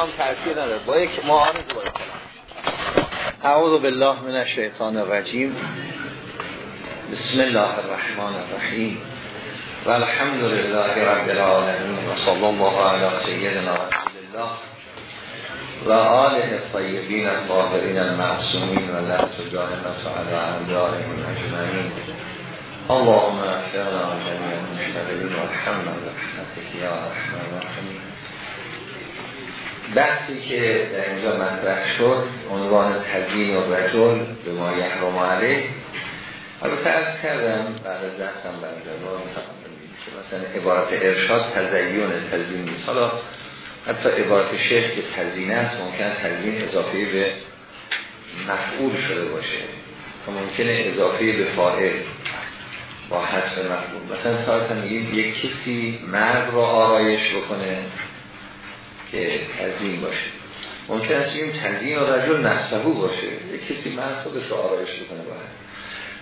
کلام تأثیر نداره. با یک معارض با کلام اعوذ بالله من الشیطان الرجیم. بسم الله الرحمن الرحیم. و الحمد لله رب العالمین و صلی الله علی سیدنا رسول الله و آله الطیبین الطاهرین المعصومین و لا تجاهل فعلا انبیائهم اجمعین. اللهم اغفرنا جميع المشتغلین و الحمد برحمتك یا رحمن الرحیم بحثی که در اینجا مطرح شد عنوان تزیین و رجل به ما یحرم علیه. البته ارز کردم بعد از دستم برای که مثلا عبارت ارشاد تزیین تزیین نیست. حالا حتی عبارت شیخ که تزیین است ممکن تزیین اضافه به مفعول شده باشه. و ممکنه اضافه به فاعل با حذف مفعول. مثلا فرضاً یک کسی مرد را آرایش بکنه. که تزیین باشه. ممکن است بگیم تزیین رجل نفسهو باشه. یک کسی مرد خودش رو آرایش بکنه باید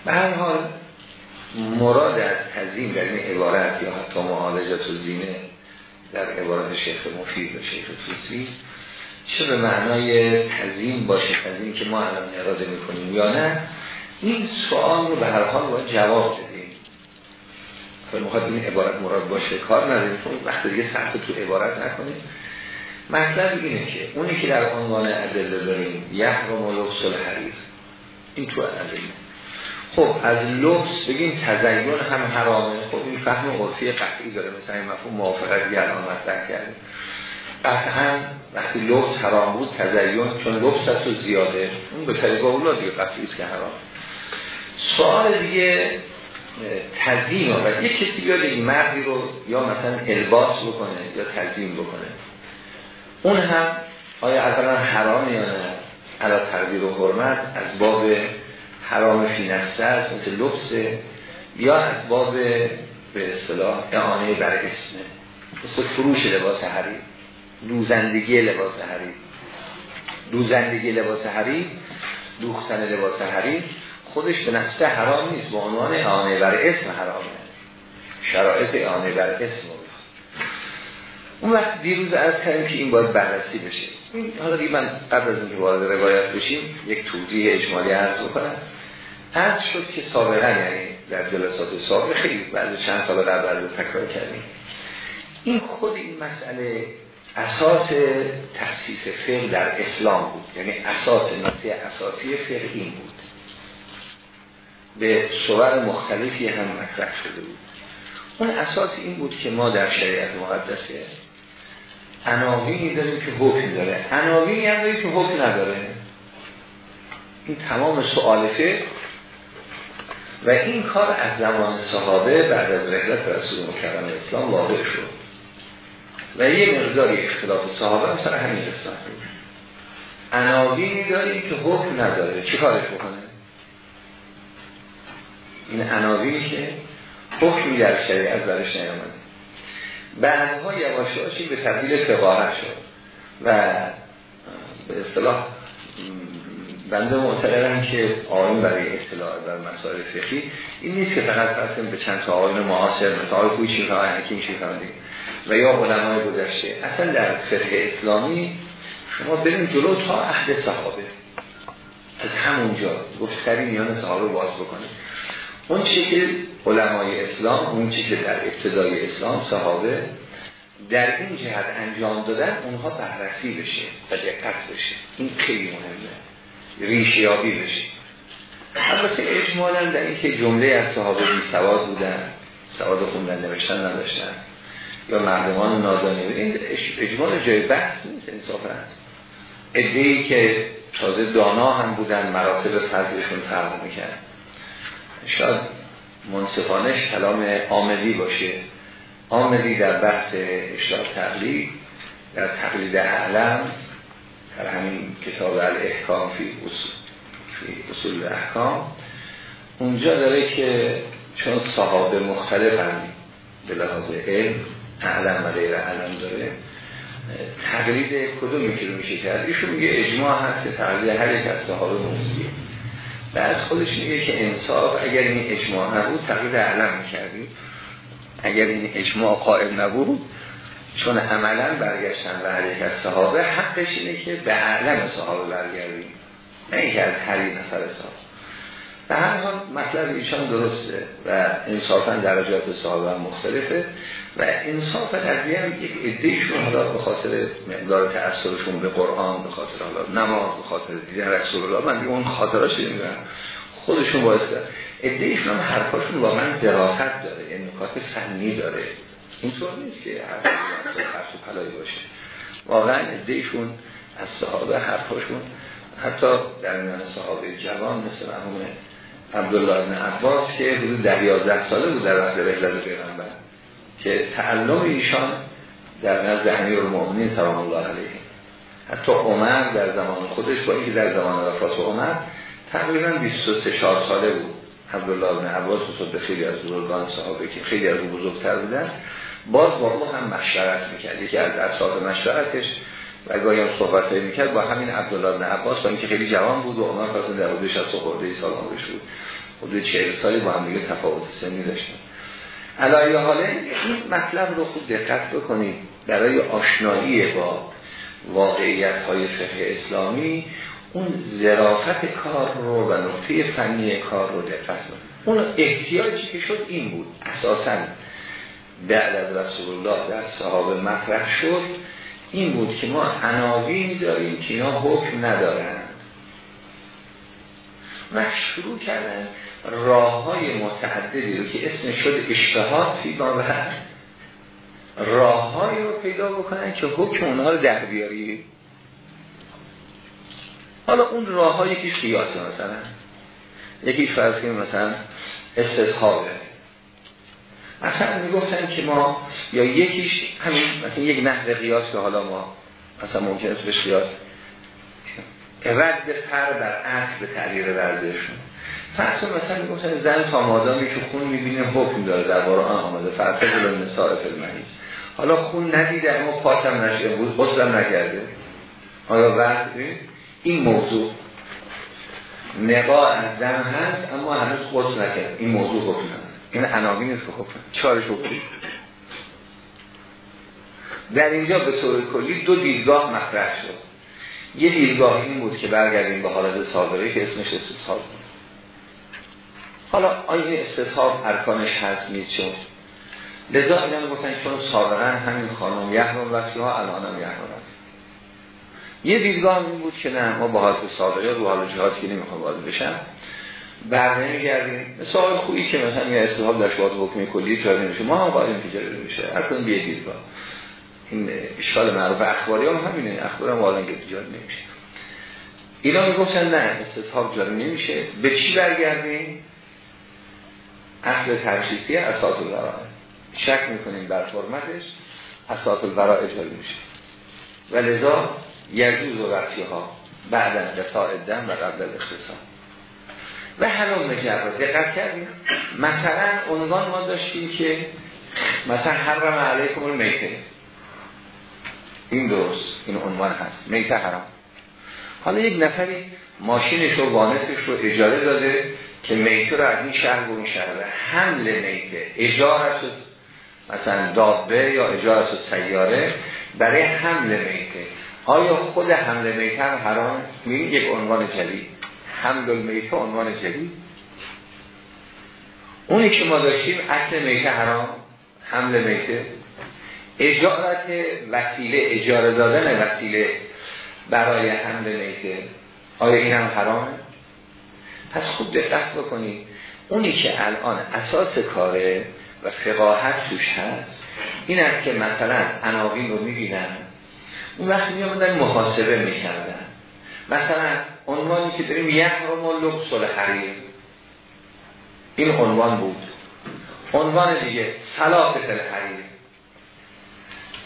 به هر حال مراد از تزیین در این عبارت یا حتی معالجت و زینه در عبارت شیخ مفید و شیخ توسی چه به معنای تزیین باشه؟ تزیین که ما الان اراده می‌کنیم یا نه؟ این سوال رو به هر حال باید جواب بدیم. خب می‌خواد این عبارت مراد باشه کار نداریم. وقت دیگه سخت تو عبارت نکنیم. مطلب اینه که اونی که در عنوان ادله داریم یحرم و لبس الحریر. این تو ادله خب از لبس بگیم تزین هم حرامه. خب این فهم عرفی قطعی داره. مثلا این مفهوم موافقت الان مطرح کردیم. قطعا وقتی لبس حرام بود تزین چون لبس هست و زیاده. اون به طریق اولا دیگه قطعی است که حرام. سوال دیگه تزیین و یک کسی بیاد این مردی رو یا مثلا الباس بکنه یا تزیین بکنه. اون هم آیا اولا حرام یا نه؟ علا تقدیر و حرمت از باب حرام فی نفسه است مثل لبسه یا از باب به اصطلاح اعانه بر مثل فروش لباس حریر دوزندگی لباس حریر دوزندگی لباس حریر دوختن لباس حریر خودش به نفسه حرام نیست به عنوان اعانه بر اسم حرامه. شرایط اعانه بر اون وقت دیروز از کردیم که این باید بررسی بشه. حالا دیگه من قبل از اینکه وارد روایت بشیم یک توضیح اجمالی عرض بکنم. عرض شد که سابقا یعنی در جلسات سابق خیلی بعد چند سال قبل از تکرار کردیم. این خود این مسئله اساس تحصیف فقه در اسلام بود. یعنی اساس نقطه اساسی فقه این بود. به صور مختلفی هم مطرح شده بود. اون اساس این بود که ما در شریعت مقدسه عناوینی داریم که حکم داره. عناوینی هم داریم که حکم نداره. این تمام سوالفه و این کار از زمان صحابه بعد از رحلت رسول مکرم اسلام واقع شد. و یه مقداری اختلاف صحابه هم سر همین قسمت عناوینی داریم که حکم نداره. چی کارش بکنه؟ این عناوینی که حکمی در شریعت برش نیامده. بعدها یواشاشی به تبدیل فقاهت شد و به اصطلاح بنده معتقدم که آین برای اطلاع در مسائل فقهی این نیست که فقط فرسیم به چند تا آین معاصر مثل آقای کوچی و حکیم شیفندی و یا علمای گذشته. اصلا در فقه اسلامی شما بریم جلو تا عهد صحابه. از همونجا گفتری میان صحابه باز بکنه اون چی که علمای اسلام اون چی که در ابتدای اسلام صحابه در این جهت انجام دادن اونها بررسی بشه و دقت بشه. این خیلی مهمه. ریشیابی بشه. البته اجمالا در این که جمله از صحابه بی سواد بودن سواد خوندن نوشتن نداشتن یا مردمان نازانی این اجمال جای بحث نیست انصافا ادهی که تازه دانا هم بودن مراتب فضلشون فرق می‌کرد. شاید منصفانش کلام آمدی باشه. آمدی در بحث اشتاق تقلید در تقلید اعلم در همین کتاب الاحکام فی اصول, فی اصول احکام اونجا داره که چون صحابه مختلف هم به لحاظ علم اعلم و غیر اعلم داره تقلید کدومی که رو میشه کرد؟ ایشون میگه اجماع هست که تقلید هر یک از صحابه موسیقی بعد خودش میگه که انصاف اگر این اجماع نبود تقلید اعلم می‌کردیم اگر این اجماع قائم نبود چون عملا برگشتن به هر یک از صحابه حقش اینه که به اعلم صحابه برگردیم نه اینکه از هر نفر صحابه. به هر حال مطلب ایشان درسته و انصافا درجات صحابه هم مختلفه و انصاف قضیه هم یک ادهیشون حالا به خاطر مقدار تأثیرشون به قرآن به خاطر حالا نماز به خاطر دیدن رسول الله من اون خاطراش نمی‌دونم. خودشون باعث ادهیشون هم حرفاشون واقعا ظرافت داره یعنی نکات فنی داره. اینطور نیست که و پلایی باشه. واقعا ادهیشون از صحابه حرفاشون حتی در میان صحابه جوان مثل مرحوم عبدالله بن عباس که حدود ده یازده ساله بود در وقت رحلت پیغمبر که تعلم ایشان در نزد امیر المؤمنین سلام الله علیه. حتی عمر در زمان خودش با اینکه در زمان وفات عمر تقریبا 23 ساله بود. عبدالله بن عباس به خیلی از بزرگان صحابه که خیلی از بزرگتر بودن باز با او هم مشورت می‌کرد. یکی از اصحاب مشورتش و گاهی هم صحبت می‌کرد با همین عبدالله بن عباس با اینکه خیلی جوان بود و عمر پس در حدود 60 خورده سال عمرش بود. حدود 40 سالی با هم دیگه تفاوت سنی داشتن. علایه حاله این مطلب رو خوب دقت بکنید. برای آشنایی با واقعیت های فقه اسلامی اون ظرافت کار رو و نقطه فنی کار رو دقت کنید. اون احتیاجی که شد این بود. اساسا بعد از رسول الله در صحابه مطرح شد. این بود که ما عناوین داریم که اینا حکم ندارن و شروع کردن راه های متعددی رو که اسم شد اشتهاد فی ما راه رو پیدا بکنن که حکم اونها رو در بیاری. حالا اون راه های یکیش قیاسه مثلا یکیش فرض مثلا استصحابه مثلا می‌گفتن که ما یا یکیش همین مثلا یک نحو قیاس که حالا ما مثلا ممکن است به قیاس رد پر در اصل به تغییر ورزششون فرض مثلا می‌گفتن زن تا مادامی که خون می‌بینه حکم داره در آن آمده. فرض جلو نساء فلمنیز حالا خون ندیده اما پاکم نشه بود غسلم نکرده. آیا وقت این موضوع نقا از دم هست اما هنوز غسل نکرد این موضوع حکم این عناوین نیست که حکم چارش حکم در اینجا به طور کلی دو دیدگاه مطرح شد. یه دیدگاه این بود که برگردیم به حالت سابقه که اسمش استصحاب بود. حالا آیا این ارکانش هست نیست شد؟ لذا اینا گفتن چون سابقا همین خانم یحرم وقتی ها الان هم یحرم یه دیدگاه این بود که نه ما با حالت سابقه رو حال جهاد که نمی‌خوام وارد بشم بر نمیگردیم مثال خوبی که مثلا یه استحاب در شواهد حکمی کلی جاری نمیشه؟ ما هم قایم که جاری نمیشه. هر کنیم بیه دیدگاه. این اشکال معروف اخباری هم همینه. اخبار هم والا جاری نمیشه. اینا می‌گفتن نه استصحاب جاری نمیشه. به چی برگردیم؟ اصل ترشیسی اساس الورائع شک می‌کنیم بر فرمتش اساس الورائع جاری میشه. و لذا یجوز و ها بعد قطاع دم و قبل از اختصام و هنوز مجرد دقت کردیم مثلا عنوان ما داشتیم که مثلا حرم علیکم المیته این درست این عنوان هست. میته حرام. حالا یک نفری ماشینش و وانتش رو اجاره داده که میته رو از این شهر به اون شهر حمل میته. اجاره مثلا دابه یا اجاره سیاره. برای حمل میته. آیا خود حمل میته هم حرام؟ این یک عنوان جدید. حمل میته عنوان جدید. اونی که ما داشتیم اصل میته حرام. حمل میته. اجارت وسیله اجاره دادن وسیله برای حمل میته آیا این هم حرامه پس خوب دقت بکنید اونی که الان اساس کاره و فقاهت توش هست این است که مثلا عناوین رو می‌بینن. اون وقت می محاسبه می‌کردن. مثلا عنوانی که داریم یحرم و حریر این عنوان بود. عنوان دیگه صلاح فل حریر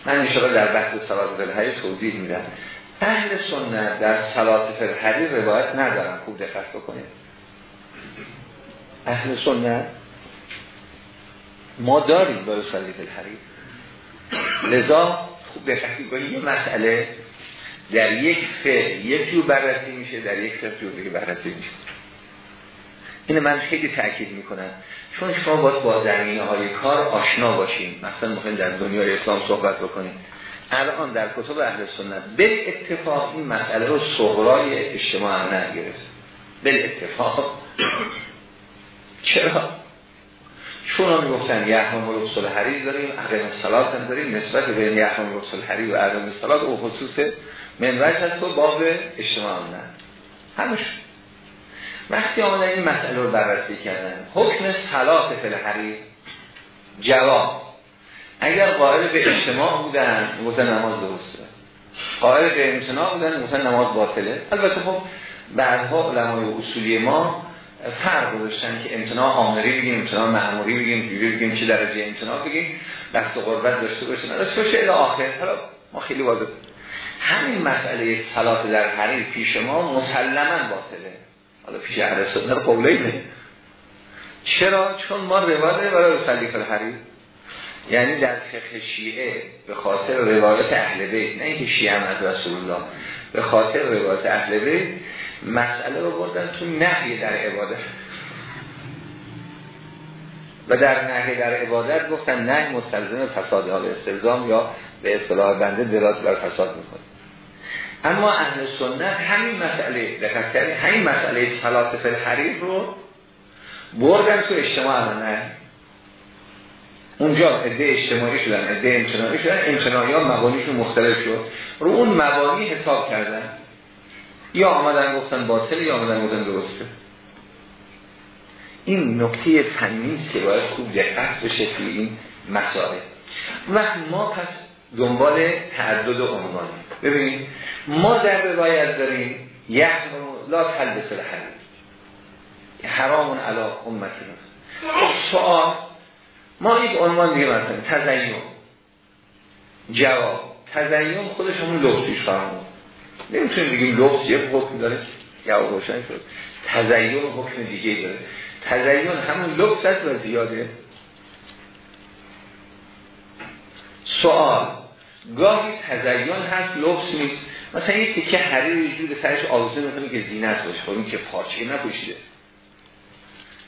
من انشاءالله در بحث صلاح فل حریر توضیح میدم. اهل سنت در صلاح فل حریر روایت ندارن خوب دقت بکنید. اهل سنت ما داریم با صلاح فل حریر لذا خوب دقت بکنید یه مسئله در یک فعل یک جور بررسی میشه در یک فعل جور بررسی میشه. این من خیلی تاکید می‌کنم. چون شما باید با زمینه های کار آشنا باشیم مثلا ممکن در دنیای اسلام صحبت بکنیم الان در کتب اهل سنت به اتفاق این مسئله رو صغرای اجتماع هم نگرفت. به اتفاق. چرا؟ چون هم گفتن یحرم رسول حریر داریم اقیم صلات هم داریم. نسبت بین یحرم رسول حریر و اقیم صلات او خصوص منوج هست و باب اجتماع هم نه. همش وقتی آمدن این مسئله رو بررسی کردن حکم صلات فل حریر جواب. اگر قائل به اجتماع بودن گفتن نماز درسته. قائل به امتناع بودن گفتن نماز باطله. البته خب بعدها علمای اصولی ما فرق گذاشتن که امتناع آمری بگیم امتناع معموری بگیم جوری بگیم چه درجه امتناع بگیم دست قربت داشته باشه نداشته باشه الی آخر. حالا ما خیلی واضح. همین مسئله صلات در حریر پیش ما مسلما باطله. حالا پیش اهل سنت قوله اینه. چرا؟ چون ما روایت برای صلیف الحریر یعنی در فقه شیعه به خاطر روایت اهل بیت نه اینکه شیعه هم از رسول الله به خاطر روایت اهل بیت مسئله رو بردن تو نهی در عبادت. و در نهی در عبادت گفتن نه مستلزم فساد حال استلزام یا به اصطلاح بنده دلات بر فساد می‌کنه اما اهل سنت همین مسئله دقت همین مسئله صلات الحریر رو بردن تو اجتماع نه اونجا عده اجتماعی شدن عده امتناعی شدن امتناعی ها مبانیشون مختلف شد. رو اون مبانی حساب کردن. یا آمدن گفتن باطل یا آمدن گفتن درسته. این نکته فنی است که باید خوب دقت بشه توی این مسائل. وقت ما پس دنبال تعدد عنوان. ببینید ما در روایت داریم یحرم لا تلبس حرام علا امتی خب سوال ما یک عنوان دیگه مثلا تزیین جواب. تزیین خودش همون لغتیش فرمون نمی‌تونیم بگیم لغت یک حکم داره. یا روشن شد. تزیین حکم دیگه داره. تزیین همون لغت هست و زیاده. سوال گاهی تزیین هست لغت نیست مثلا یک تکه حریر یه جور سرش آوزه می‌کنه که زینت باشه. خب این که پارچه نپوشیده.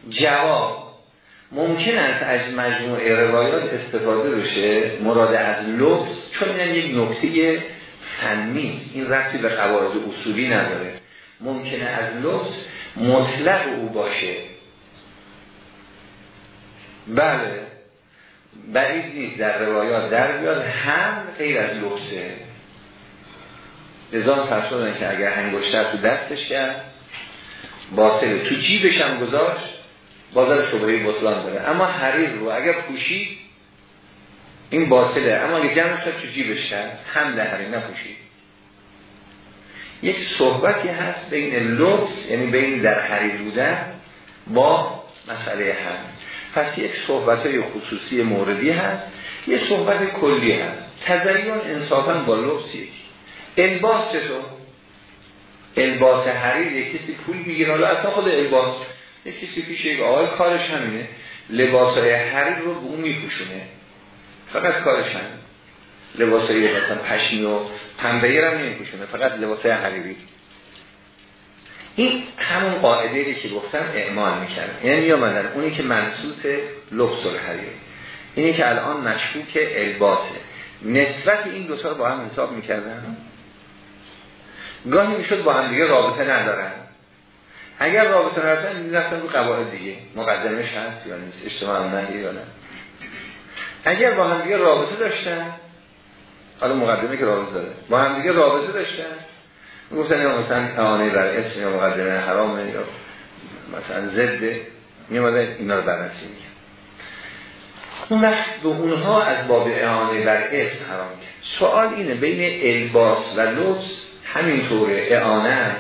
جواب. ممکن است از مجموعه روایات استفاده بشه. مراد از لبس چون این یک نکته فنی. این رفتی به قواعد اصولی نداره. ممکنه از لبس مطلق او باشه. بله. بعید نیست در روایات در بیاد هم غیر از لبسه. لذا فرسودن که اگر هنگشتر تو دستش کرد باطله تو جیبش هم گذاشت بازار شبهه بطلان داره. اما حریر رو اگر پوشید این باطله. اما اگر جمع شد تو جیبش کرد. هم حریر نپوشید. یک صحبتی هست بین لبس یعنی بین در حریر بودن با مسئله هم. پس یک صحبت های خصوصی موردی هست یک صحبت کلی هست. تزیین انصافا با لبس یک الباس چطور الباس حریر یک کسی پول می‌گیره. حالا اصلا خود الباس یک کسی پیش یک آقای کارش همینه. لباس های حریر رو به اون میپوشونه. فقط کارش همینه. لباس های مثلا پشمی و پنبهی هم نمیپوشونه. فقط لباس های حریری. این همون قاعده که گفتم اعمال می‌کرد. یعنی آمدن اونی که منصوص لبس الحریر اینی که الان مشکوک الباسه. نسبت این دوتا رو با هم حساب می‌کردن. گاهی می‌شد با هم دیگه رابطه ندارن. اگر رابطه ندارن می‌رفتن رو قواعد دیگه. مقدمش هست یا نیست اجتماع نه یا نه. اگر با هم دیگه رابطه داشتن حالا مقدمه که رابطه داره. با هم دیگه رابطه داشتن یا مثلا اعانه بر اسم یا مقدمه حرامه یا مثلا زده میماده اینا رو برنسی میگه اون وقت به اونها از باب اعانه بر اسم حرام کرد. سوال اینه بین الباس و لبس همینطوره اعانه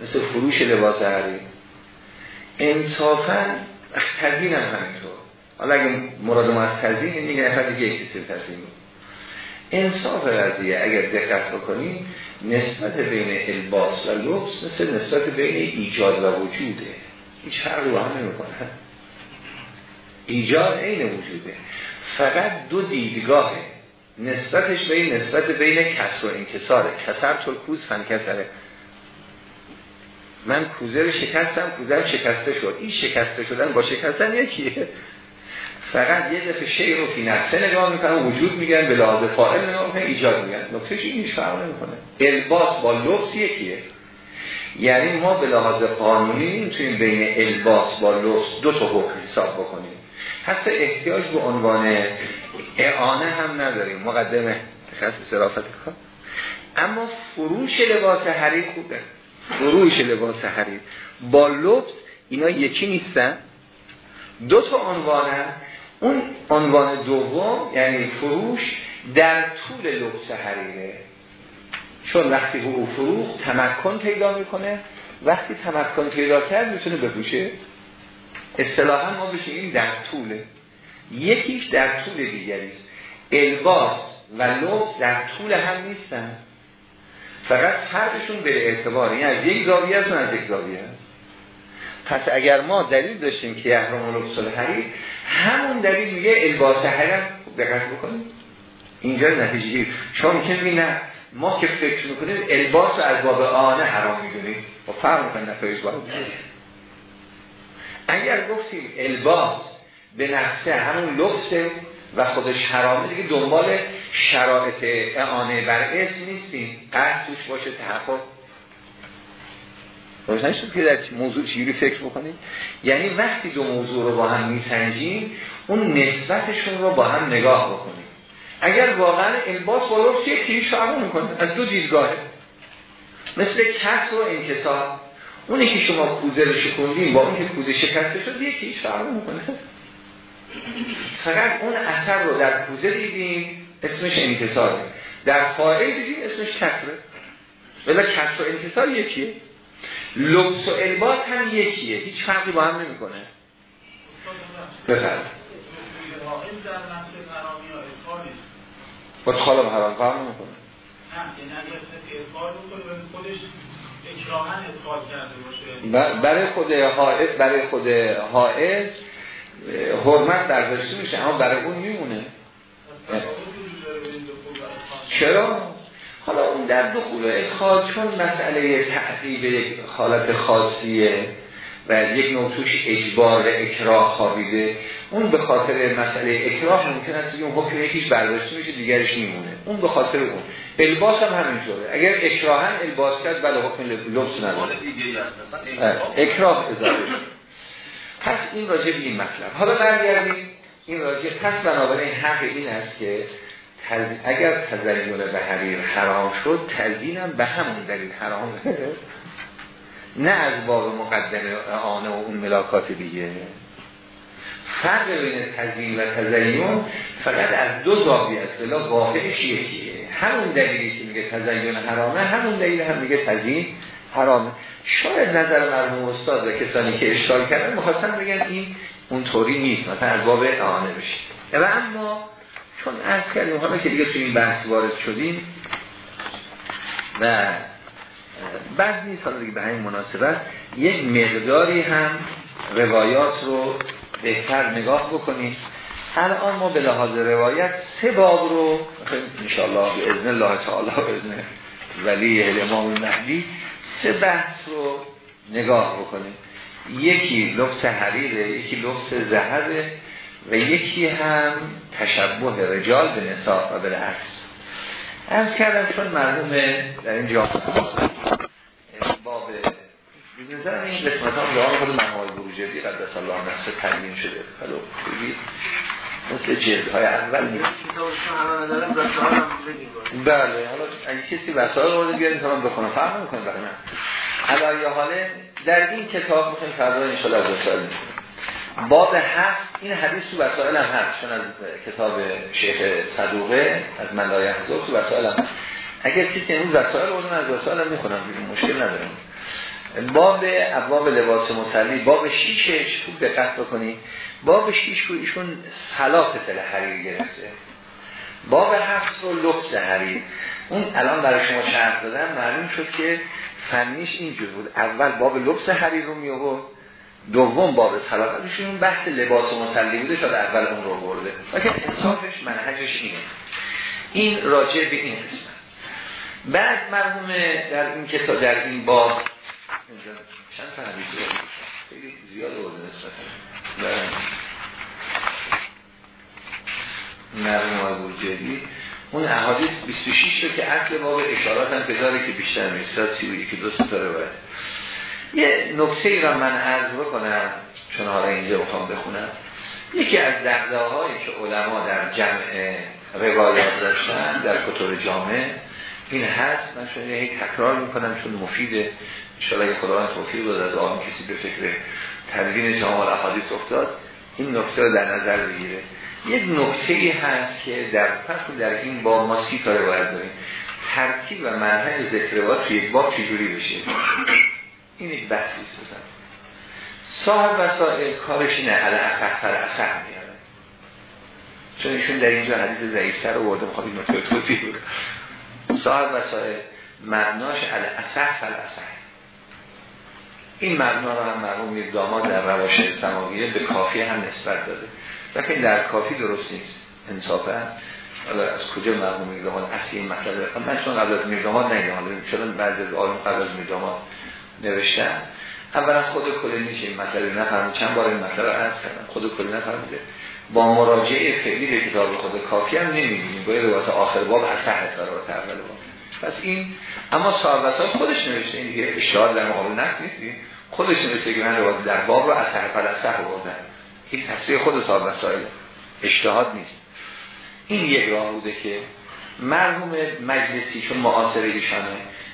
مثل فروش لباس حریر انصافا تزین هم همینطور. حالا اگه مراد ما از تزین این دیگه نفر دیگه یک کسی تزین انصاف قضیه اگر دقت بکنیم نسبت بین الباس و لبس مثل نسبت بین ایجاد و وجوده. هیچ فرقی با هم نمی‌کنه. ایجاد عین وجوده. فقط دو دیدگاهه نسبتش به این نسبت بین کسر و انکساره. کسر ترکوز فن کسره. من کوزه رو شکستم کوزه شکسته شد. این شکسته شدن با شکستن یکیه. فقط یه دفعه شیء رو فی نفسه نگاه می‌کنن وجود میگن به لحاظ فاعل نگاه می‌کنن ایجاد میگن. نکتهش این فرق نمی‌کنه. الباس با لبس یکیه. یعنی ما به لحاظ قانونی نمی‌تونیم بین الباس با لبس دو تا حکم حساب بکنیم. حتی احتیاج به عنوان اعانه هم نداریم. مقدمه. خاص صرافت کار. اما فروش لباس حریر خوبه. فروش لباس حریر. با لبس اینا یکی نیستن. دو تا عنوانه اون عنوان دوم یعنی فروش در طول لبس حریره. چون وقتی او فروش تمکن پیدا می‌کنه. وقتی تمکن پیدا کرد می‌تونه بپوشه اصطلاحا ما این در طوله یکیش در طول دیگریست الباس و لبس در طول هم نیستن. فقط فرقشون به اعتبار این از یک زاویه است از یک زاویه پس اگر ما دلیل داشتیم که یحرم لبس الحریر همون دلیل میگه الباس حریر دقت بکنیم اینجا نتیجه چون که نه ما که فکر می‌کنیم الباس از باب آنه حرام می‌دونیم. و فرق می‌کنه نتایج باید اگر گفتیم الباس به نفسه همون لبسه و خودش حرامه دیگه دنبال شرایط اعانه بر اسم نیستیم. قصد توش باشه تحقق. روشن شد که در موضوع چیزی فکر بکنیم؟ یعنی وقتی دو موضوع رو با هم میسنجیم اون نسبتشون رو با هم نگاه بکنیم. اگر واقعا الباس با لبس یکی شعبه می‌کنه از دو دیدگاهه. مثل کس و انکسار. اونی که شما کوزه رو شکندیم با اون که کوزه شکسته شد یکی شعبه می‌کنه. فقط اون اثر رو در کوزه دیدیم اسمش انکساره. در فائل دیدیم اسمش کسره. ولی کسر و انکسار یکیه. لبس و الباس هم یکیه. هیچ فرقی با هم نمی‌کنه. بفرد با خالم حرام فرق نمی‌کنه. برای خود حائز برای خود حائز حرمت برداشته میشه اما برای اون میمونه. چرا؟ حالا اون در دخول و چون مسئله تعقیب یک حالت خاصیه و یک نوع توش اجبار و اکراه خوابیده اون به خاطر مسئله اکراه ممکن است اون حکم یکیش برداشته میشه دیگرش میمونه. اون به خاطر اون. الباس هم همینطوره. اگر اکراها الباس کرد بله حکم لبس نداره. اکراه. اضافه پس این راجع به این مطلب. حالا برگردیم این راجع پس بنابراین حق این است که اگر تزین به حریر حرام شد تزینم به همون دلیل حرام نه از باب مقدمه آنه و اون ملاکات دیگه. فرق بین تزین و تزین فقط از دو زاویه بلا واقعش یکیه همون دلیلی که میگه تزین حرامه همون دلیل هم میگه تزین حرامه. شاید نظر مرموم استاد و کسانی که اشکال کردن می‌خواستن بگن این اون طوری نیست مثلا از باب اعانه بشه و اما چون از کردیم حالا که دیگه تو این بحث وارد شدیم و بعد نیست حالا دیگه به همین مناسبت یک مقداری هم روایات رو بهتر نگاه بکنیم. الان ما به لحاظ روایت سه باب رو انشاءالله به ازن الله تعالی و ازن ولی امام المهدی سه بحث رو نگاه بکنیم. یکی لبس حریره یکی لبس زهره و یکی هم تشبه رجال به نساء و به عکس از کردم چون مرحوم در این جامعه باب نظر این قسمت هم به خود منهای بروجردی قدس الله نفسه تنمین شده. خلو خوبی مثل جلد های اول نیست. بله حالا اگه کسی وسائل رو تا من بخونم فهم می‌کنم برای من علایه حاله در این کتاب می‌خوایم فردا انشاءالله از وسائل می‌کنم باب هفت این حدیث تو وسائل هم هست چون از کتاب شیخ صدوقه از من لایه تو وسائل هم اگر کسی امروز وسائل از وسائل هم می‌خونم مشکل ندارم. باب ابواب لباس مسلی باب شیشش خوب دقت بکنید باب شیش رو ایشون صلاف تل حریر گرفته. باب هفت رو لبس حریر. اون الان برای شما شرح دادم معلوم شد که فنیش اینجور بود. اول باب لبس حریر رو می آورد دوم باب ایشون بحث لباس مسلی بوده شده اول اون رو برده. لیکن انصافش منهجش اینه. این راجع به این قسمت. بعد مرحوم در این کتاب در این باب چند تا حدیث خیلی زیاد بوده نسبتا. مرموم ابو جدی. اون احادیث 26 رو که اصل باب اشارات هم که بیشتر میستاد سی که دو ستاره باید یه نکته ای را من عرض بکنم چون حالا اینجا بخوام بخونم. یکی از دقده هایی که علما در جمع روایات داشتن در کتب جامعه این هست. من شده هی تکرار می‌کنم چون مفیده انشاءالله خداوند توفیق داد از آن کسی به فکر تدوین جامع احادیث افتاد. این نکته رو در نظر بگیره. یک نکته ای هست که در پس در این با ما سی تا روایت داریم. ترتیب و منهج ذکر روایت توی یک باب چجوری بشه؟ این یک بحثی است صاحب وسائل کارش اینه علی اصح فر اصح میاره. چون ایشون در اینجا حدیث ضعیفتر رو برده می‌خواد این نکته توضیح بده صاحب وسائل مبناش علی اصح فر اصح این مبنا رو هم مرحوم میر داماد در رواش سماویه به کافی هم نسبت داده. لیکن در کافی درست نیست. انصافا. حالا از کجا مرحوم میر داماد؟ اصلی این مطلب. من چون قبل از میر داماد حالا چون بعد از آلم قبل از میر نوشتم اولا خود کلی میشه این مطلب نفرمون چند بار این مطلب عرض کردم. خود کلی نفرموده با مراجعه فعلی به کتاب خود کافی هم نمی‌دونیم باید روایت آخر باب از صحت روایت اول باب. پس این اما صاحب خودش نوشته. این دیگه اشتهار در مقابل نفس نیست. خودش نوشته که من روایت در باب رو از صحت فلسفه بردن این تصویر خود صاحب وسائل اجتهاد نیست. این یک راه بوده که مرحوم مجلسی چون معاصر ایشانه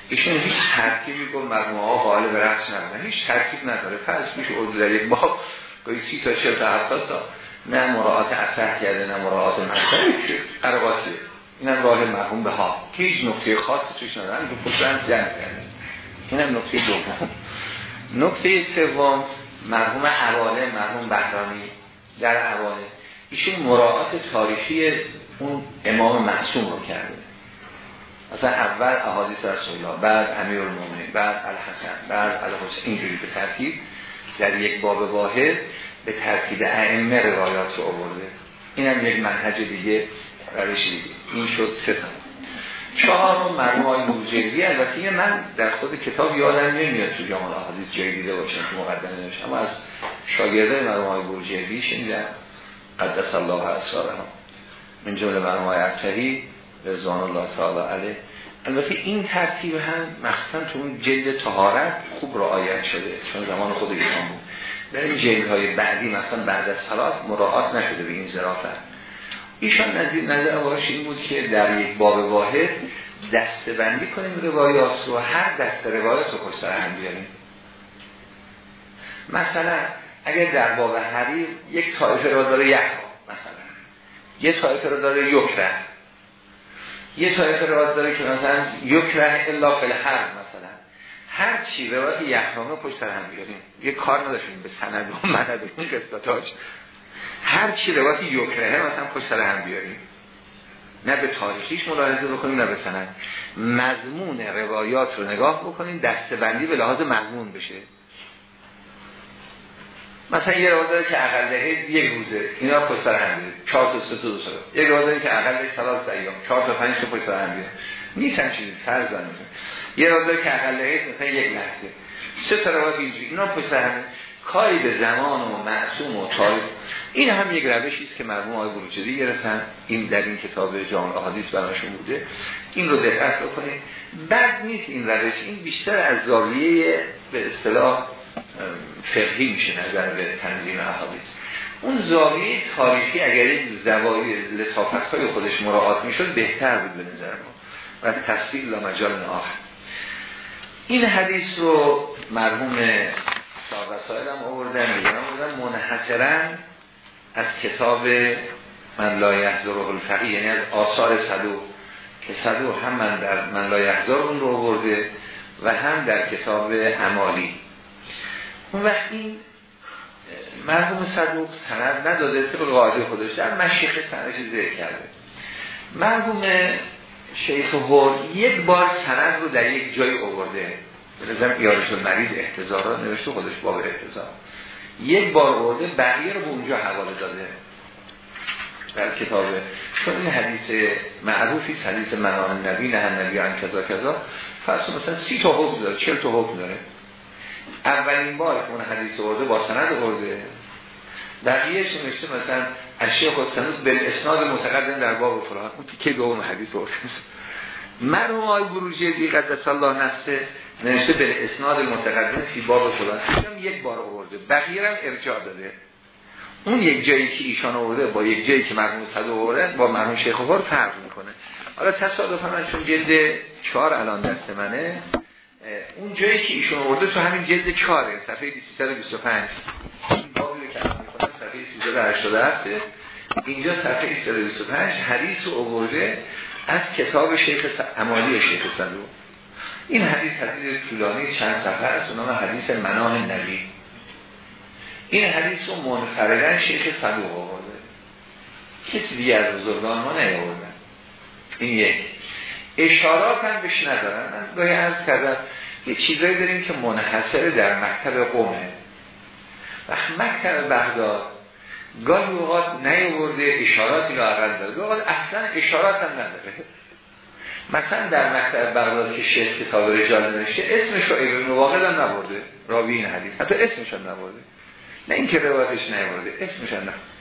ایشون هیچ ترکیبی گفت مرحوم ها قائل به رقص نبودن هیچ ترکیب نداره. پس میشه اردو در یک باب گاهی سی تا چل تا هفتاد تا نه مراعات اثر کرده نه مراعات مطلب قرقاتیه اینم راه مرحوم به ها. که هیچ نقطه خاصی توش ندارن دو پشتن جمع کرده. اینم نقطه دوم. نقطه سوم مرحوم حواله مرحوم بهرانی در حواله. ایشون مراعات تاریخی اون امام معصوم رو کرده. مثلا اول احادیث رسول الله بعد امیر المومنین بعد الحسن بعد الحسین اینجوری به ترتیب در یک باب واحد به ترتیب ائمه روایات رو آورده. این یک منهج دیگه روش دیگه. این شد سه تا. چهارم مرموم های موجودی البته من در خود کتاب یادم نمیاد تو جامعه احادیث جایی دیده باشم تو مقدمه نوشتم اما از شاگرده های بورجردی شنیدم. قدس الله اسرارهم من جمله مرموم های ارتهی رضوان الله تعالی علیه. البته این ترتیب هم مخصوصا تو اون جلد تهارت خوب رعایت شده چون زمان خود ایشان بود. در این جلد های بعدی مثلا بعد از صلات مراعات نشده به این ظرافت. ایشان نظیر نظر باش این بود که در یک باب واحد دسته بندی کنیم روایات رو هر دست روایات رو خوش هم بیاریم. مثلا اگر در باب حریر یک طایفه رو داره یک مثلا. یه طایفه رو داره یک یه طایفه روایت داره که مثلا یک ره الا فل مثلا. هر چی روایت یحرامه پشت سر هم بیاریم یه کار نداشتیم به سند و مند و این قصتاش هر چی روایت یک ره مثلا پشت سر هم بیاریم. نه به تاریخیش ملاحظه بکنیم نه به سند. مضمون روایات رو نگاه بکنیم. دستبندی به لحاظ مضمون بشه. مثلا یه روزه که اقل دهه یک روزه اینا پشت سر هم بیاد چهار تا سه تا دو سال یه روزه که اقل دهه سلاس ایام چهار تا پنج تا پشت سر هم بیاد نیست چیزی فرض میشه یه روزه که اقل دهه مثلا یک لحظه. سه تا روایت اینجوری اینا پشت سر هم کاری به زمان و معصوم و تاریخ این هم یک روشی است که مرحوم آقای بروجردی گرفتن. این در این کتاب جامع احادیث براشون بوده. این رو دقت بکنید. بعد نیست این روش. این بیشتر از زاویه به اصطلاح فقهی میشه نظر به تنظیم احادیث. اون زاویه تاریخی اگر این زوایای لطافت های خودش مراعات می‌شد بهتر بود به نظر ما. و تفصیل لا مجال آخر. این حدیث رو مرحوم صاحب وسائل هم آوردن میگن آوردن منحصرا از کتاب من لا یحضر الفقی یعنی از آثار صدو که صدو هم من در من لا یحضر اون رو آورده و هم در کتاب عمالی اون وقت این مرحوم صدوق سند نداده طبق قاعده خودش در مشیخ سندش ذکر کرده. مرحوم شیخ هور یک بار سند رو در یک جای آورده به نظرم ایارش مریض احتضارات نوشته خودش باب احتضار. یک بار آورده بقیه رو به اونجا حواله داده. در کتابه چون این حدیث معروفی حدیث منان نبی نه نبی ان کذا کذا فرض مثلا سی تا حکم داره چل تا حکم داره. اولین بار که اون حدیث آورده با سند آورده بقیه نوشته؟ مثلا اشیاء خودسند به اسناد متقدم در باب فلان. اون تیکه دوم حدیث آورده مرحوم آقای بروجردی قدس الله نفسه نوشته به اسناد متقدم فی باب فلان. یک بار آورده بقیه هم ارجاع داده. اون یک جایی که ایشان آورده با یک جایی که مرحوم صد آورده با مرحوم شیخ فرق می‌کنه. حالا تصادفا من چون جلد چهار الان دست منه اون جایی که ایشون آورده تو همین جلد چهاره صفحه 325 این بابی که می‌خونم صفحه 387 اینجا صفحه 325 حدیث رو آورده از کتاب شیخ امالی شیخ صدوق. این حدیث حدیث طولانی چند صفحه است؟ نام حدیث مناه نبی. این حدیث رو منفردن شیخ صدوق آورده. کسی دیگه از بزرگان ما نیاوردن. این یک. اشارات هم بهش ندارن. من گاهی از کردم یه چیزایی داریم که منحصر در مکتب قومه. وقت مکتب بغداد گاهی اوقات نیورده اشاراتی رو اقل داره. گاهی اصلا اشارات هم نداره. مثلا در مکتب بغداد که شیخ کتاب رجال نوشته اسمش رو ابن واقع هم نبرده. راوی این حدیث. حتی اسمش هم نبرده. نه اینکه روایتش نیورده اسمش هم نبرده.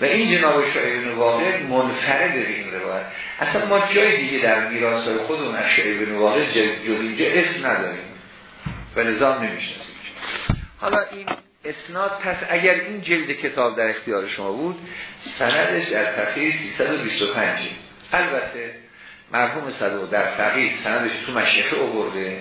و این جناب شایبن واقع منفرد به این روایت. اصلا ما جای دیگه در میراث خودمون از شایبن واقع جز اینجا اسم نداریم. و نظام نمی‌شناسیم. حالا این اسناد پس اگر این جلد کتاب در اختیار شما بود سندش در صفحه 325 البته مرحوم صدو در فقیه سندش تو مشیخه اوورده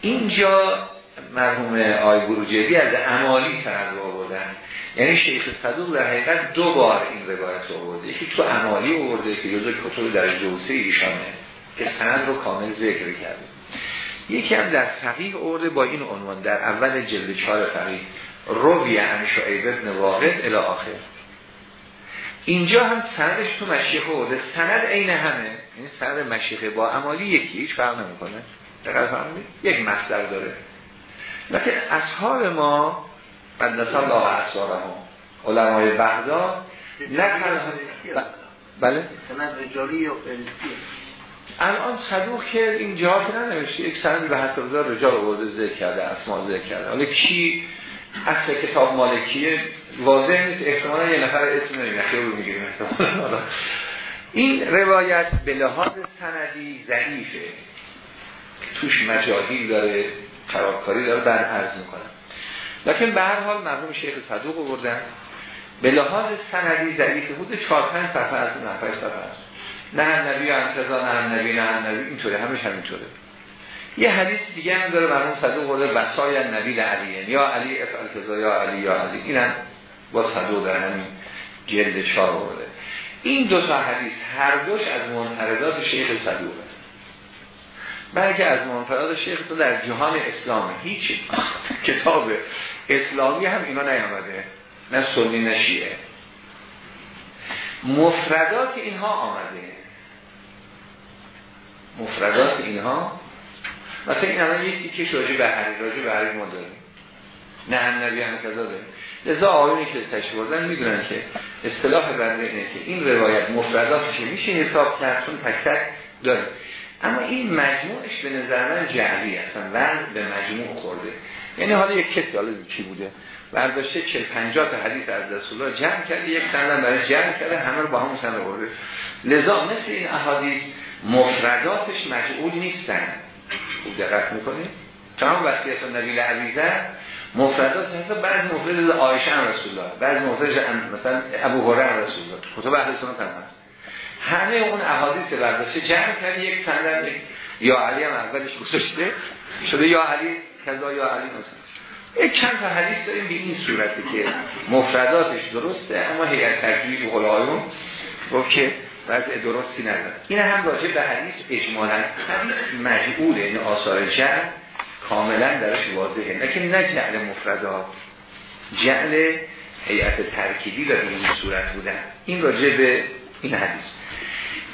اینجا مرحوم آی بروجردی از امالی سند رو آوردن. یعنی شیخ صدوق در حقیقت دو بار این روایت رو آورده. یکی تو امالی آورده که جزو کتب در جوسه ایشانه که سند رو کامل ذکر کرده. یکی هم در فقیه آورده با این عنوان در اول جلد چهار فقیه روی عن شعیب ابن واقع الی آخر. اینجا هم سندش تو مشیخ آورده. سند عین همه این سند مشیخه با امالی یکی هیچ فرق نمی‌کنه. دقیق یک مصدر داره. لیکن اصحاب ما قدس الله اسرارهم علمای بغداد نه بله؟ رجالی و الان صدوق که این جهات ننوشته یک سند به حسب رجال آورده ذکر کرده اسما ذکر کرده. حالا کی اصل کتاب مالکیه؟ واضح نیست احتمالا یه نفر اسم خیلی رو می‌گیریم. این روایت به لحاظ سندی ضعیفه. توش مجاهیل داره خرابکاری داره بر عرض می‌کنم. لیکن به هر حال مرحوم شیخ صدوق آوردن. به لحاظ سندی ضعیف بود 4 5 صفحه از 9 صفحه است. نه نبی انتظار نه نبی نه نبی اینطوره همش همینطوره. یه حدیث دیگه هم داره مرحوم صدوق آورده بسای نبی علیه یا علی کذا یا علی یا علی. اینم با صدوق در همین جلد 4 آورده. این دو تا حدیث هر دوش از منفردات شیخ صدوقه بلکه از منفراد شیخ تو در جهان اسلام هیچ کتاب اسلامی هم اینا نیامده نه سنی نه مفردات اینها آمده. مفردات اینها. مثلا این همه یکی که شاجه به هری راجه به هری ما داریم. نه هم نبی هم کذا داریم لذا آقایونی که تشبردن می‌دونن که اصطلاح بنده اینه که این روایت مفرداتش میشه حساب کرد چون تک تک داریم اما این مجموعش به نظر من جعلی هستن وزن به مجموع خورده. یعنی حالا یک کسی حالا چی بوده؟ برداشته 40 50 تا حدیث از رسول الله جمع کرده یک سند برای جمع کرده همه رو با هم سند آورده. لذا مثل این احادیث مفرداتش مجعول نیستن. خوب دقت می‌کنید؟ هم وصیت نبی عزیزه مفردات هست بعض مفرد عایشه رسول الله بعض مفرد مثلا ابو هرره رسول الله. کتب اهل سنت هم هست. همه اون احادیث برداشته جمع کرد یک سند یا علی هم اولش گذاشته شده یا علی کذا یا علی مثلا. یک چند تا حدیث داریم به این صورتی که مفرداتش درسته اما هیئت و قلایون گفت که وضع درستی نداره. این هم راجع به حدیث اجمالا حدیث مجعوله این یعنی آثار جمع کاملا درش واضحه. لیکن نه جعل مفردات جعل هیئت ترکیبی و به این صورت بودن. این راجع به این حدیث.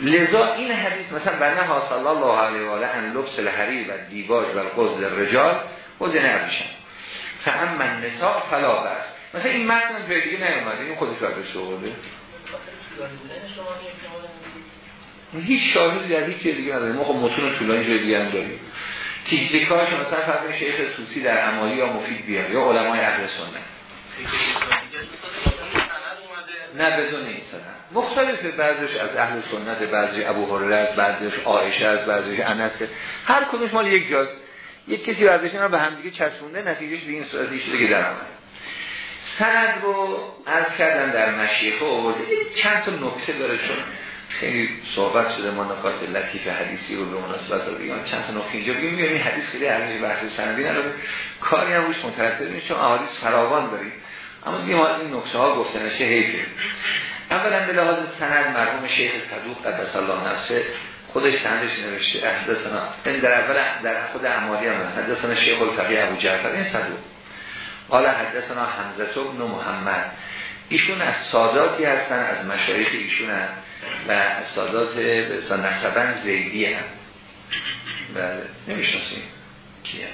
لذا این حدیث مثلا بنه ها صلی الله علیه و آله ان لبس الحریر و دیباج و القض رجال خود نبیشن فهم من نساء فلا بس مثلا این متن جای دیگه نیومده این خودش برداشت آورده هیچ شاهدی در هیچ دیگه نداریم. ما خب متون طولانی جای دیگه هم داریم. تیکتیکاش مثلا فرض شیخ توسی در امالی یا مفید بیاد یا علمای اهل سنت. نه بدون این سنت مختلفه بعضش از اهل سنت بعضی ابو هریره از بعضیش عایشه از بعضیش انس هر کدومش مال یک جاست. یک کسی ورزش رو به همدیگه چسبونده نتیجهش به این صورتی شده که در سند رو از کردن در مشیخه آورده. چند تا نکته داره چون خیلی صحبت شده ما نکات لطیف حدیثی رو به مناسبت رو بگیم چند تا نکته اینجا بگیم. این حدیث خیلی ارزش بحث سندی نداره. کاری هم روش مترتب نیست چون احادیث فراوان داریم. اما دیگه ما این نکته ها گفته نشه حیفه. اولا به لحاظ سند مرحوم شیخ صدوق قدس الله نفسه خودش سندش نوشته حدثنا این در اول در خود اعمالی هم حدثنا شیخ الفقیه ابو جعفر این صدوق. قال حدثنا حمزه بن محمد. ایشون از ساداتی هستن از مشایخ ایشون هست و از سادات به نقصبن زیدی هم بله نمی‌شناسیم کیه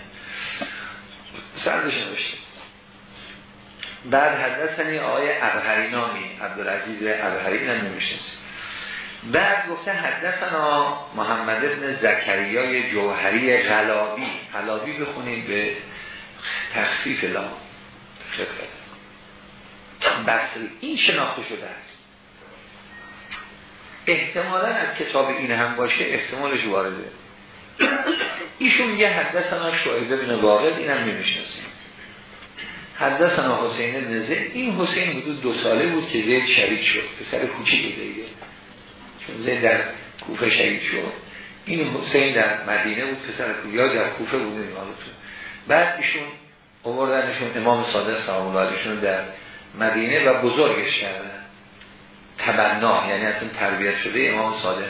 سندش نوشته. بعد حدثنی آقای ابهری نامی عبدالعزیز ابهری هم نمی‌شناسیم بعد گفته حدثنا محمد ابن زکریای جوهری غلابی غلابی بخونید به تخفیف لام. بصری این شناخته شده است. احتمالا از کتاب این هم باشه احتمالش وارده. ایشون یه حدثنا شعیده بن واقع این هم نمی‌شناسیم. حدثنا حسین نزه این حسین حدود دو ساله بود که زید شریک شد. پسر کوچیک دیگه چون زید در کوفه شریک شد. این حسین در مدینه بود. پسر کوفه در کوفه بود. بعد ایشون آوردنشون امام صادق سلام الله در مدینه و بزرگش کردن. تبنا یعنی اصلا تربیت شده امام صادق.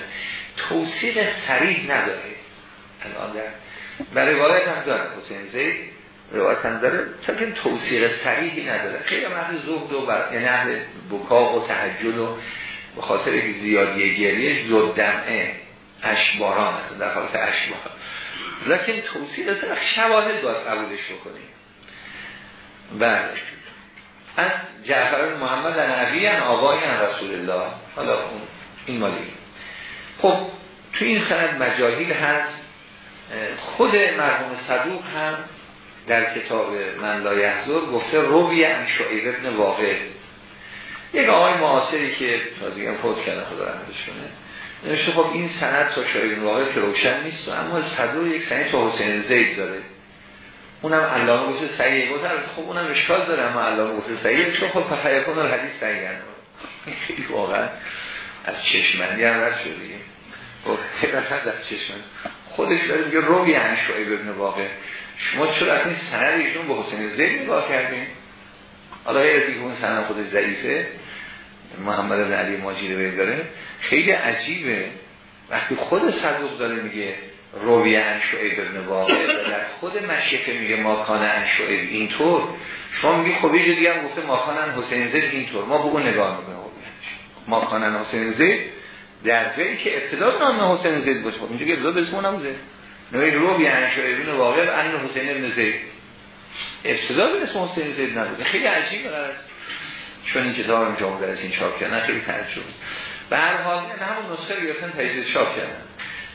توصیق سریح نداره. الان در برای روایت هم داره حسین زید. روایت داره چون توصیق سریحی نداره. خیلی اهل زهد و بر... یعنی اهل بکا و تحجل و به خاطر زیادی گریه زود دمعه اشباران هست در حالت اشبار. لکن توصیق سریح شواهد باید قبولش بکنیم. بله. از جعفر محمد نبی آقای رسول الله. حالا این مالی. خب تو این سند مجاهیل هست. خود مرحوم صدوق هم در کتاب من لا یحضر گفته روی ان شعیب ابن واقع. یک آقای معاصری که تازگی هم فوت کرده خدا رحمتش کنه نوشته خب این سند تا شعیب ابن واقع که روشن نیست اما صدوق یک سند تا حسین زید داره. اونم علامه گفته صحیح گفته خب اونم اشکال داره اما علامه گفته صحیح چون خب فیکون الحدیث صحیح خیلی واقعا از چشمندی هم رد شد دیگه. خب از چشمندی. خودش داره میگه روی عن شعیب ابن واقع. شما چرا از این سند ایشون به حسین زید نگاه کردین حالا یه دیگه اون سند خودش ضعیفه محمد بن علی ماجی داره خیلی عجیبه. وقتی خود صدوق داره میگه روی ان شعیب ابن در خود مشیخه میگه ماکان ان شعیب اینطور. شما میگی خب یه دیگه هم گفته ماکان ان حسین زید اینطور. ما به اون نگاه می‌کنیم. ماکان ان حسین زید در جایی که ابتدا نام حسین زید باشه. خب اینجا که ابتدا به بوده نوعی روی ان شعیب ابن واقع ان حسین ابن زید. ابتدا به اسم حسین زید نبوده خیلی عجیبه چون این کتاب هم جامعه در این چاپ کردن خیلی تعجب به هر حال همون نسخه گرفتن تجدید چاپ کردن.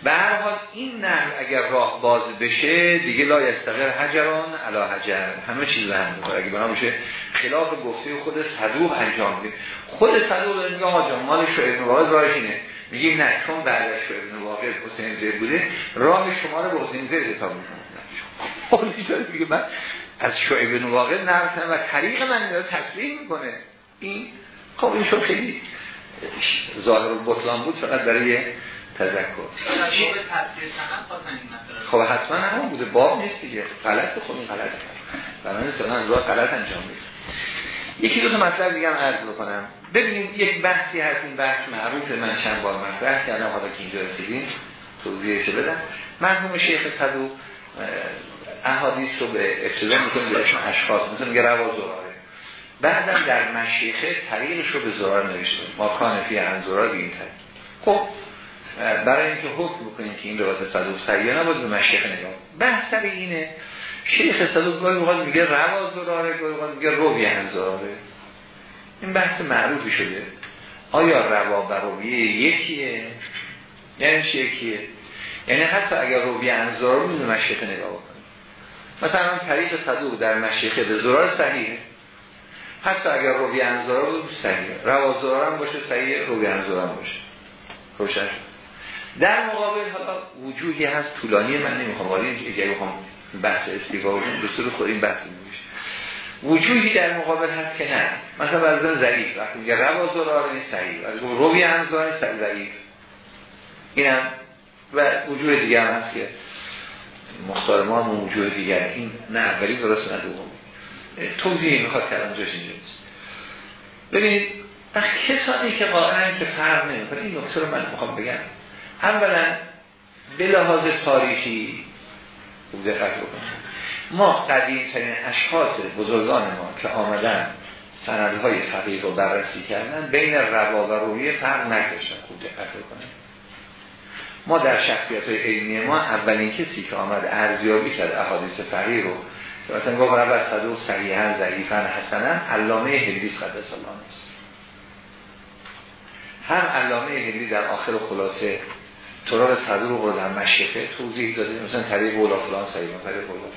به هر حال این نهر اگر راه باز بشه دیگه لا یستقر حجران علا حجر. همه چیز به هم می‌کنه اگه بنا بشه خلاف گفته خود صدوق انجام میده. خود صدوق میگه آقا مال شعر نواز راهش اینه. میگیم نه چون بعد از شعر نواقع حسین زید بوده راه شما رو به حسین زید حساب می‌کنه خب میگه من از شعب نواقع نرسن و طریق من رو تصریح می‌کنه. این خب این شو خیلی ظاهر بطلان بود فقط برای تذکر. خب حتما هم بوده. باب نیست دیگه. غلط خود این غلط برای مثلا راه غلط انجام میده. یکی دو تا مطلب دیگه هم عرض بکنم. ببینید یک بحثی هست این بحث معروف من چند بار مطرح کردم حالا که اینجا رسیدیم توضیحش بدم. مرحوم شیخ صدوق احادیث رو به ابتدا می‌کنه به اسم اشخاص مثل میگه روا زراره بعدم در مشیخه طریقش رو به زرار نوشته. ما کانفی انزرار به این طریق. خب برای اینکه حکم بکنیم که این روایت صدوق صحیح نبود به مشیخ نگاه. بحث اینه شیخ صدوق گاهی وقت میگه روا زراره گاهی میگه روی انزاره. این بحث معروفی شده. آیا روا و رویه یکیه؟ یعنی یکیه؟ یعنی حتی اگر روی انزار رو به مشیخه نگاه بکنیم مثلا طریق صدوق در مشیخه به زرار صحیحه. حتی اگر روی انزار رو صحیحه. روا هم باشه صحیح روی انزار هم باشه. روشن در مقابل حالا وجودی هست طولانی من نمی‌خوام. ولی اینجا بخوام بحث استیفا و به خود این بحث میشه وجودی در مقابل هست که نه. مثلا بعضا ضعیف. وقتی میگه روا زرار این صحیح وقتی روی انزار ضعیف. اینم و وجود دیگر هم هست که مختار ما هم وجود دیگر. این نه اولی درست نه دوم. توضیح می‌خواد کردن جاش اینجا نیست. ببینید کسانی که قائلن که فرق نمی‌کنه این نکته رو من می‌خوام بگم. اولا به لحاظ تاریخی دقت بکنید ما قدیم ترین اشخاص بزرگان ما که آمدن سندهای فقیه رو بررسی کردن بین روا و رویه فرق نکشن خوب دقت بکنید ما در شخصیت های علمی ما اولین کسی که آمد ارزیابی کرد احادیث فقیه رو که مثلا گفت رب صدوق صحیحا ضعیفا حسنا علامه هندیس قدس الله هم علامه هندی در آخر خلاصه طرق صدوق رو در مشیخه توضیح داده مثلا طریق اولا فلان صحیح طریق اولا.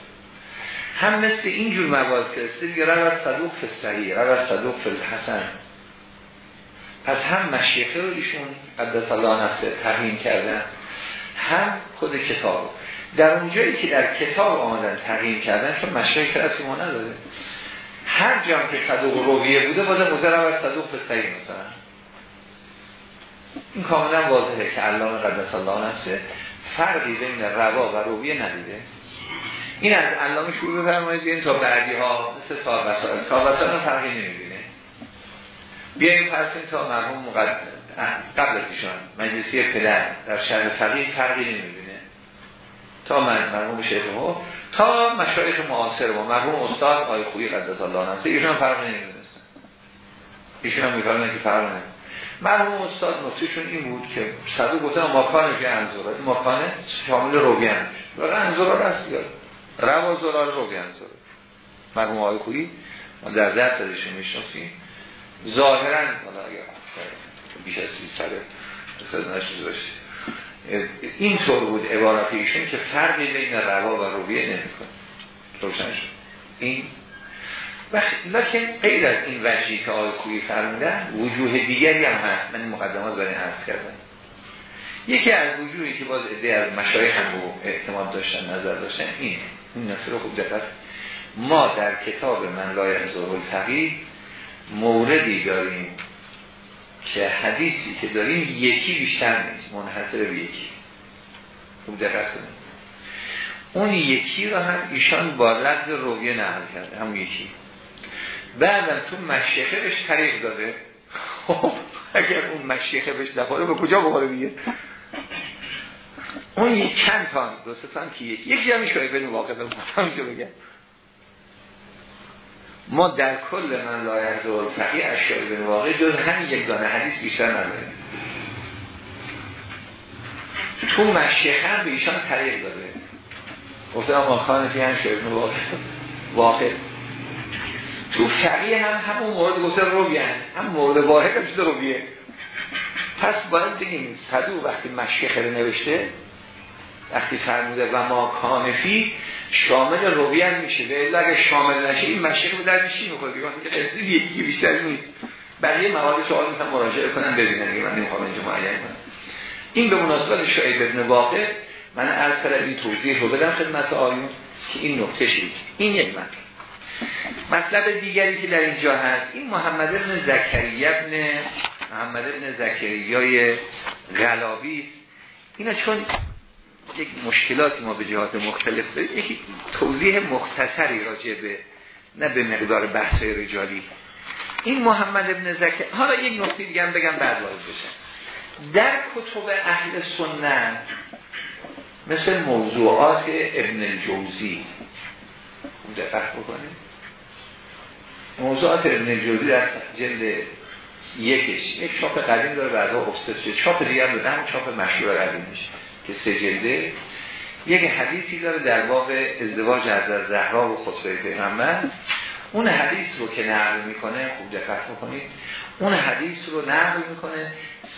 هم مثل اینجور مواد که دیگه رب صدوق فستحی رب صدوق فالحسن پس هم مشیخه رو ایشون قدس الله نفسه تحریم کردن هم خود کتاب در اونجایی که در کتاب آمدن تحریم کردن چون مشیخه اصلی ما نداره هر جام که صدوق رویه بوده بازه مزرم از صدوق فستحی مثلا. این کاملا واضحه که علامه قدس الله نفسه فرقی بین روا و رویه ندیده. این از علامه شروع بفرمایید این تا بعدی ها مثل صاحب وسائل صاحب وسائل فرقی نمی‌بینه. بیاییم فرسیم تا مرحوم مقدم قبل از ایشان مجلسی پدر در شهر فقیه فرقی نمی‌بینه. تا من مرحوم شیخ ها تا مشایخ معاصر ما مرحوم استاد آقای خویی قدس الله نفسه ایشان فرقی نمی‌دونستن ایشون هم که فرق نمی‌دونستن مرحوم استاد نقطهشون این بود که صدو گفتن ماکانه که انزوره این ماکانه شامل روگن و انزوره هست یا روا زرار روگن انزوره مرحوم آقای خویی ما در درد ازشون می‌شناسیم. ظاهرا حالا اگر بیش از سی ساله این طور بود عبارت ایشون که فرقی بین روا و رویه نمی‌کنه. روشن شد. این لکن غیر از این وجهی که آقای کوی فرمودن وجوه دیگری هم هست. من مقدمات برای عرض کردم. یکی از وجوهی که باز عده از مشایخ هم اعتماد داشتن نظر داشتن این. این نصر خوب دقت. ما در کتاب من لای هزار الفقی موردی داریم که حدیثی که داریم یکی بیشتر نیست منحصر به یکی. خوب دقت کنید. اون یکی رو هم ایشان با لفظ رویه نقل کرده همون یکی. بعدم تو مشیخه بهش طریق داده. خب اگر اون مشیخه بهش نخوره به کجا بخوره بیه اون یک چند تان دو تان که یک یک جمعی شاید به واقع به بگم. ما در کل من لایت و فقیه اشیاء به واقع جز همین یک دانه حدیث بیشتر نداره. تو مشیخه هم به ایشان طریق داده. گفته ما خانه فی هم شاید واقع واقع. تو فقیه هم همون مورد گفته رویه هم. مورد واحد هم شده رویه. پس باید بگیم صدو وقتی مشیخه رو نوشته وقتی فرموده و ما کانفی شامل روی هم میشه. به اگه شامل نشه این مشیخ به درد چی می‌خوره دیگه یکی بیشتر نیست. بقیه مواد سوال مثلا مراجعه کنم ببینن من نمی‌خوام اینجا معین کنم. این به مناسبت شاید ابن واقع. من از این توضیح رو بدم خدمت آیون که این نکته شید این یک مطلب. مطلب دیگری که در اینجا هست این محمد ابن زکریه ابن محمد ابن زکریای غلابی اینا چون یک مشکلاتی ما به جهات مختلف داریم یکی توضیح مختصری راجع به نه به مقدار بحث رجالی. این محمد ابن زکر حالا یک نکته دیگه بگم بعد وارد بشم. در کتب اهل سنت مثل موضوعات ابن الجوزی. دقت بکنیم موضوعات ابن الجوزی در جلد یکش. یک چاپ قدیم داره بعدها افتاد شد چاپ دیگه هم دادن چاپ مشهور قدیمش که سه جلده. یک حدیثی داره در باب ازدواج از زهرا و خطبه پیغمبر. اون حدیث رو که نقل می‌کنه خوب دقت بکنید. اون حدیث رو نقل می‌کنه.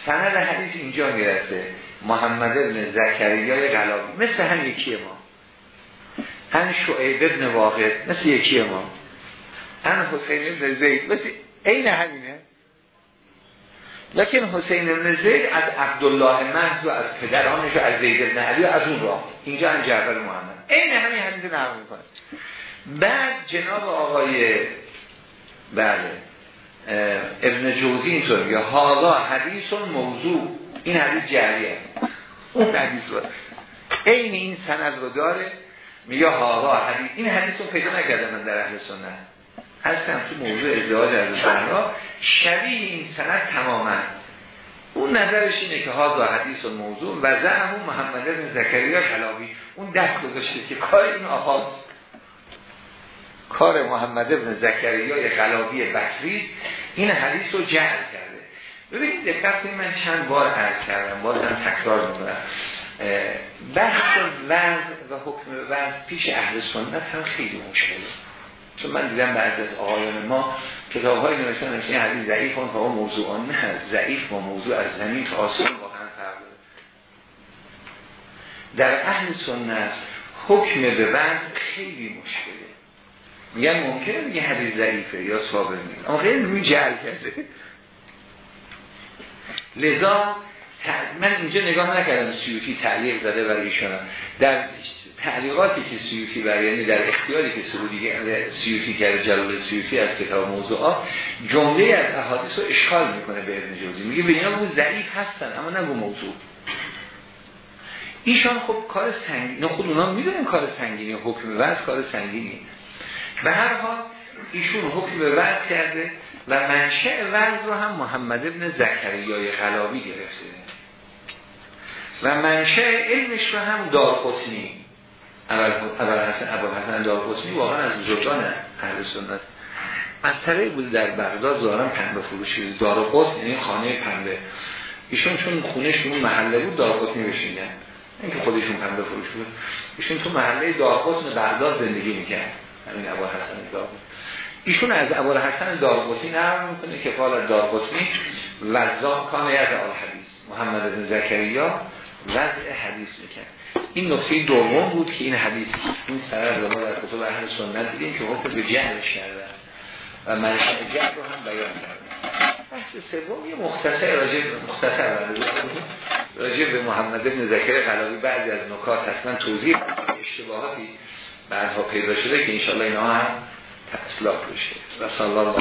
سند حدیث اینجا می‌رسه. محمد ابن زکریای غلابی مثل هم یکی ما. هم شعیب ابن واقع مثل یکی ما. هم حسین ابن زید. این همینه. لکن حسین ابن زید از عبدالله محض و از پدرانش و از زید ابن علی و از اون راه. اینجا هم جعفر محمد. این همین حدیث نقل می‌کنه. بعد جناب آقای بله ابن جوزی اینطور یا حالا حدیث موضوع. این حدیث جعلی است اون حدیث رو این این سند رو داره. میگه حالا حدیث. این حدیث رو پیدا نکرده من در اهل سنت. هستم تو موضوع ازدواج از زنها شبیه این سند تماما. اون نظرش اینه که ها حدیث و موضوع و زعمون محمد بن زکریا خلابی اون دست گذاشته که کار این آقاست. کار محمد بن زکریا خلابی بکری این حدیث رو جعل کرده. ببینید دقت من چند بار عرض کردم. بازم تکرار می‌کنم. بحث وضع و حکم وضع پیش اهل سنت هم خیلی مشکله. چون من دیدم بعد از آقایان ما کتاب های نوشتن این حدیث ضعیف هم و موضوع نه ضعیف و موضوع از زمین تا آسمان با هم فرق در اهل سنت حکم به بعد خیلی مشکله. میگن ممکنه میگه حدیث ضعیفه یا ثابت نیست. اما خیلی روی جعل کرده. لذا من اینجا نگاه نکردم سیوتی تعلیق زده برای ایشون. در تعلیقاتی که سیوتی برای یعنی در اختیاری که سعودی سیوتی کرده جلال سیوتی از کتاب موضوعات جمله از احادیث رو اشکال می‌کنه به ابن جوزی. میگه به اینا بود ضعیف هستن اما نگو موضوع. ایشان خب کار سنگین خود اونا می‌دونن کار سنگینی حکم وضع کار سنگینی. به هر حال ایشون حکم وضع کرده و منشأ وضع رو هم محمد ابن زکریای خلابی گرفته. و منشأ علمش رو هم دارقطنی اول حسن ابو حسن دارقطنی واقعا از بزرگان اهل سنت. منطقه بود در بغداد دارم پنبه فروشی دارقطن یعنی خانه پنبه. ایشون چون خونهشون محله بود دارقطنی بشینن اینکه خودشون پنبه فروش بود. ایشون تو محله دارقطن بغداد زندگی می‌کرد. همین ابو حسن دارقطنی ایشون از ابو حسن دارقطنی نقل می‌کنه که قال دارقطنی وزاق کانه از آل حدیث محمد بن زکریا وضع حدیث می‌کرد. این نکته دوم بود که این حدیث این سرد ما در کتب اهل سنت دیدیم که حکم به جهلش کردن و منشأ جهل رو هم بیان کردن بحث سوم یه مختصر راجع مختصر راجع به محمد بن ذکر قلاوی بعضی از نکات حتما توضیح اشتباهاتی بعدها پیدا شده که انشالله اینا هم اصلاح بشه. و صلی الله